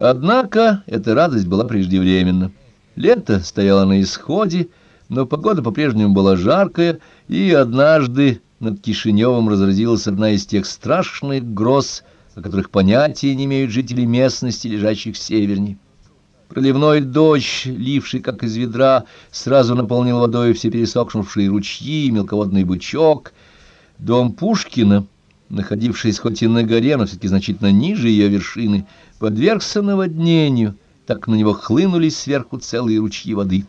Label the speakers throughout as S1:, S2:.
S1: Однако эта радость была преждевременна. Лето стояло на исходе, но погода по-прежнему была жаркая, и однажды над Кишиневым разразилась одна из тех страшных гроз, о которых понятия не имеют жители местности, лежащих северней. Проливной дождь, ливший как из ведра, сразу наполнил водой все пересохнувшие ручьи, мелководный бычок. Дом Пушкина, находившийся хоть и на горе, но все-таки значительно ниже ее вершины, подвергся наводнению, так на него хлынулись сверху целые ручьи воды.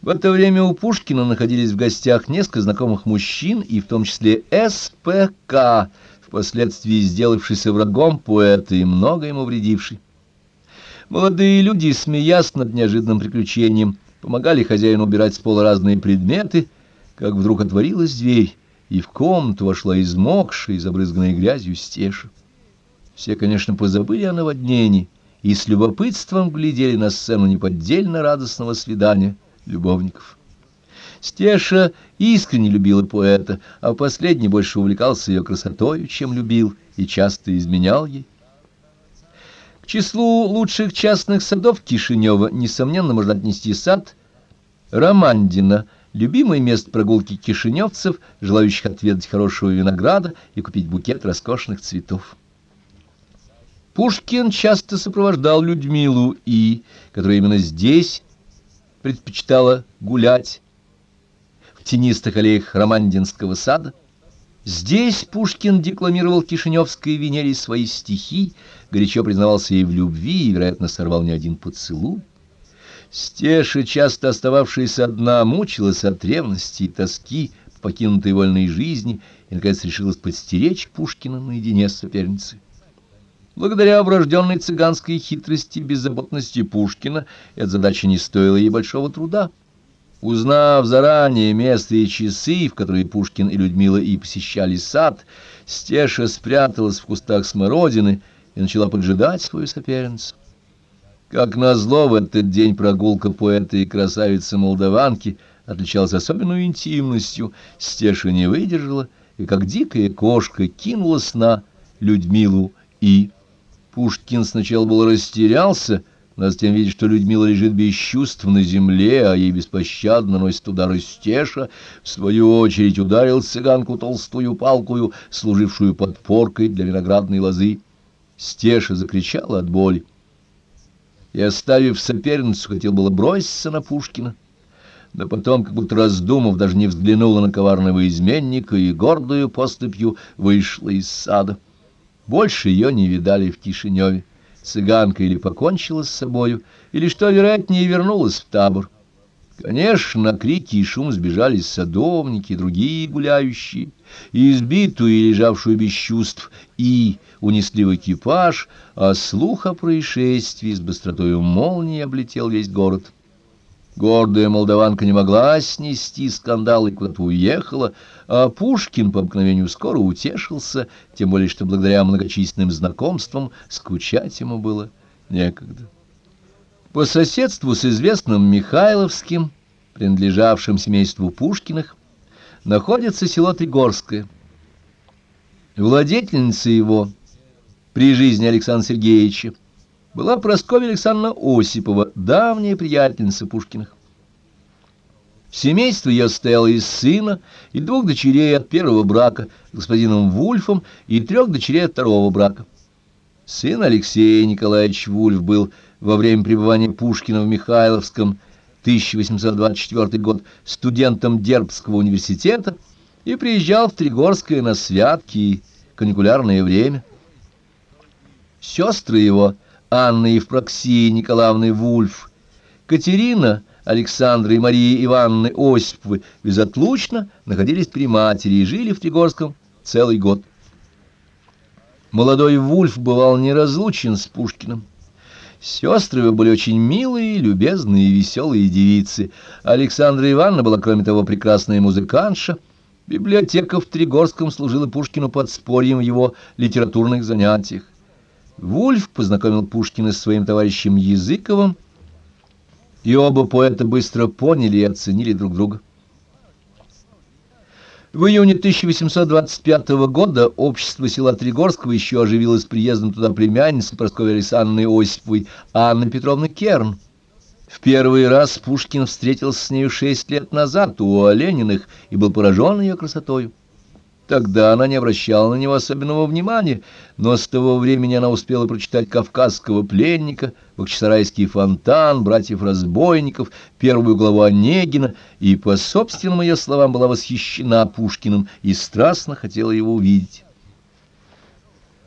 S1: В это время у Пушкина находились в гостях несколько знакомых мужчин, и в том числе СПК, впоследствии сделавшийся врагом поэта и много ему вредивший. Молодые люди, смеясь над неожиданным приключением, помогали хозяину убирать с пола разные предметы, как вдруг отворилась дверь, и в комнату вошла измокшая и забрызганная грязью стеша. Все, конечно, позабыли о наводнении и с любопытством глядели на сцену неподдельно радостного свидания любовников. Стеша искренне любила поэта, а последний больше увлекался ее красотой, чем любил, и часто изменял ей. К числу лучших частных садов Кишинева, несомненно, можно отнести сад Романдина, любимое место прогулки кишиневцев, желающих отведать хорошего винограда и купить букет роскошных цветов. Пушкин часто сопровождал Людмилу И, которая именно здесь предпочитала гулять в тенистых аллеях Романдинского сада. Здесь Пушкин декламировал Кишиневской Венере свои стихи, горячо признавался ей в любви и, вероятно, сорвал не один поцелуй. Стеша, часто остававшаяся одна, мучилась от ревности и тоски покинутой вольной жизни и, наконец, решилась подстеречь Пушкина наедине с соперницей. Благодаря врожденной цыганской хитрости и беззаботности Пушкина эта задача не стоила ей большого труда. Узнав заранее место и часы, в которые Пушкин и Людмила и посещали сад, Стеша спряталась в кустах смородины и начала поджидать свою соперницу. Как назло, в этот день прогулка поэта и красавицы-молдаванки отличалась особенной интимностью. Стеша не выдержала и, как дикая кошка, кинулась на Людмилу и Пушкин сначала был растерялся, но затем видит, что Людмила лежит без чувств на земле, а ей беспощадно носит удары стеша, в свою очередь ударил цыганку толстую палкую, служившую подпоркой для виноградной лозы. Стеша закричала от боли. И, оставив соперницу, хотел было броситься на Пушкина, но потом, как будто раздумав, даже не взглянула на коварного изменника и гордую поступью вышла из сада. Больше ее не видали в Кишиневе. Цыганка или покончила с собою, или, что вероятнее, вернулась в табор. Конечно, крики и шум сбежались садовники, другие гуляющие, и избитую и лежавшую без чувств, и унесли в экипаж, а слух о происшествии с быстротою молнии облетел весь город. Гордая молдаванка не могла снести скандал и куда-то уехала, а Пушкин по обыкновению скоро утешился, тем более что благодаря многочисленным знакомствам скучать ему было некогда. По соседству с известным Михайловским, принадлежавшим семейству Пушкиных, находится село Тригорское. Владетельница его при жизни Александра Сергеевича была Прасковья Александровна Осипова, давняя приятельница Пушкиных. Семейство ее состояло из сына и двух дочерей от первого брака, господином Вульфом, и трех дочерей от второго брака. Сын Алексея Николаевич Вульф был во время пребывания Пушкина в Михайловском 1824 год студентом Дербского университета и приезжал в Тригорское на святки и каникулярное время. Сестры его – Анны Евпроксии Николаевны Вульф, Катерина, Александра и Мария Ивановны Осиповы безотлучно находились при матери и жили в Тригорском целый год. Молодой Вульф бывал неразлучен с Пушкиным. Сестры были очень милые, любезные и веселые девицы. Александра Ивановна была, кроме того, прекрасная музыкантша. Библиотека в Тригорском служила Пушкину подспорьем в его литературных занятиях. Вульф познакомил Пушкина с своим товарищем Языковым, и оба поэта быстро поняли и оценили друг друга. В июне 1825 года общество села Тригорского еще оживилось приездом туда племянницы Прасковьи Александровны Осиповой Анны Петровны Керн. В первый раз Пушкин встретился с нею шесть лет назад у Олениных и был поражен ее красотою. Тогда она не обращала на него особенного внимания, но с того времени она успела прочитать «Кавказского пленника», «Бахчисарайский фонтан», «Братьев-разбойников», первую главу Онегина, и, по собственным ее словам, была восхищена Пушкиным и страстно хотела его увидеть.